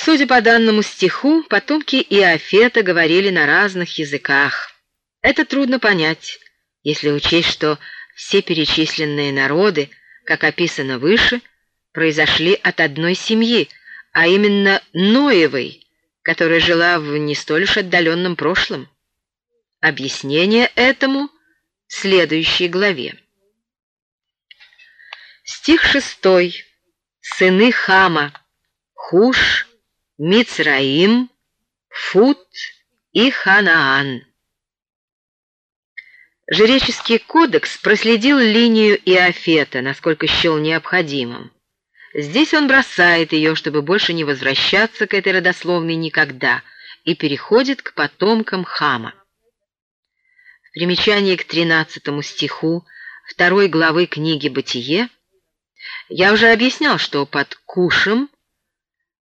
Судя по данному стиху, потомки Иофета говорили на разных языках. Это трудно понять, если учесть, что все перечисленные народы, как описано выше, произошли от одной семьи, а именно Ноевой, которая жила в не столь уж отдаленном прошлом. Объяснение этому в следующей главе. Стих шестой. Сыны Хама. Хуш, Мицраим, Фут и Ханаан. Жреческий кодекс проследил линию Иофета, насколько счел необходимым. Здесь он бросает ее, чтобы больше не возвращаться к этой родословной никогда, и переходит к потомкам Хама. В примечании к 13 стиху второй главы книги «Бытие» я уже объяснял, что под Кушем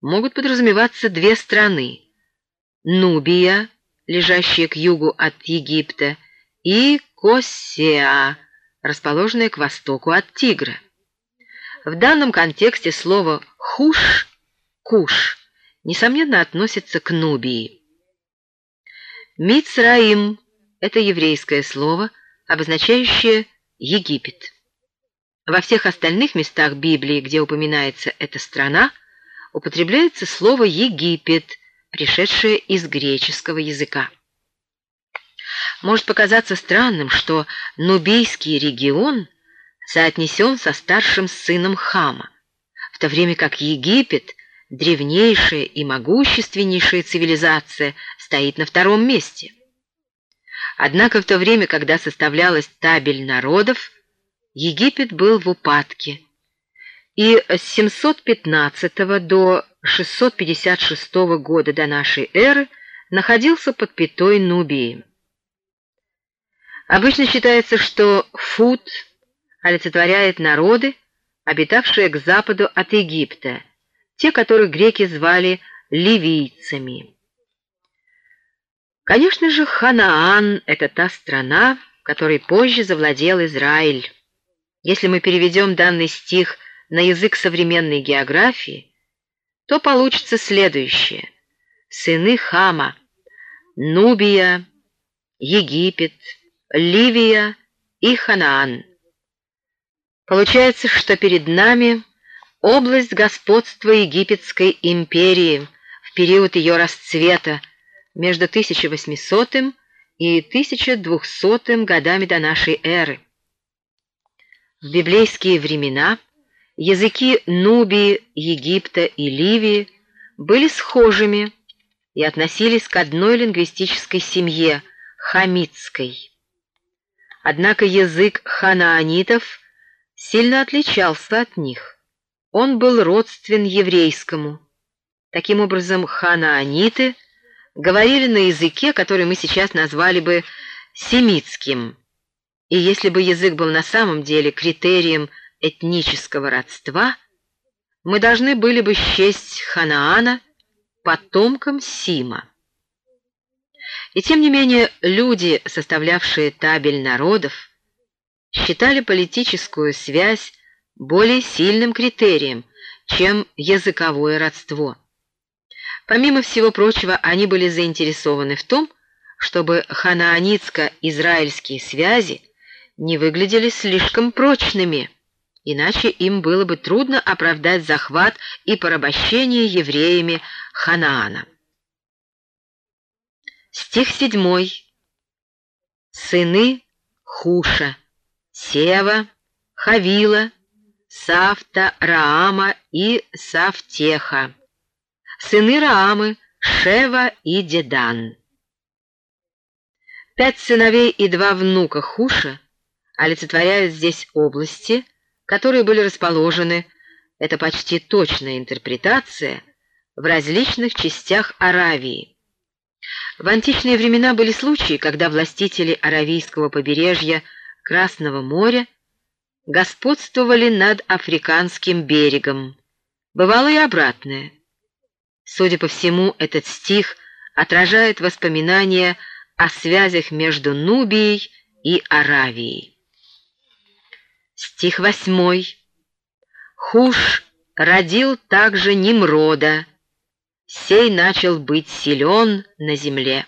могут подразумеваться две страны – Нубия, лежащая к югу от Египта, и Косеа, расположенная к востоку от Тигра. В данном контексте слово «хуш» — «куш» несомненно относится к Нубии. Мицраим — это еврейское слово, обозначающее Египет. Во всех остальных местах Библии, где упоминается эта страна, употребляется слово «Египет», пришедшее из греческого языка. Может показаться странным, что Нубийский регион – соотнесен со старшим сыном Хама, в то время как Египет, древнейшая и могущественнейшая цивилизация, стоит на втором месте. Однако в то время, когда составлялась табель народов, Египет был в упадке, и с 715 до 656 года до нашей эры находился под пятой Нубии. Обычно считается, что Фут – олицетворяет народы, обитавшие к западу от Египта, те, которых греки звали ливийцами. Конечно же, Ханаан — это та страна, которой позже завладел Израиль. Если мы переведем данный стих на язык современной географии, то получится следующее. Сыны Хама, Нубия, Египет, Ливия и Ханаан. Получается, что перед нами область господства Египетской империи в период ее расцвета между 1800 и 1200 годами до нашей эры. В библейские времена языки Нубии, Египта и Ливии были схожими и относились к одной лингвистической семье – хамитской. Однако язык ханаанитов – сильно отличался от них. Он был родствен еврейскому. Таким образом, ханааниты говорили на языке, который мы сейчас назвали бы семитским. И если бы язык был на самом деле критерием этнического родства, мы должны были бы счесть Ханаана потомком Сима. И тем не менее люди, составлявшие табель народов, считали политическую связь более сильным критерием, чем языковое родство. Помимо всего прочего, они были заинтересованы в том, чтобы ханаанитско-израильские связи не выглядели слишком прочными, иначе им было бы трудно оправдать захват и порабощение евреями Ханаана. Стих 7. Сыны Хуша. Сева, Хавила, Сафта, Раама и Сафтеха. Сыны Раамы, Шева и Дедан. Пять сыновей и два внука Хуша олицетворяют здесь области, которые были расположены, это почти точная интерпретация, в различных частях Аравии. В античные времена были случаи, когда властители аравийского побережья – Красного моря господствовали над Африканским берегом. Бывало и обратное. Судя по всему, этот стих отражает воспоминания о связях между Нубией и Аравией. Стих восьмой. Хуш родил также Немрода, сей начал быть силен на земле.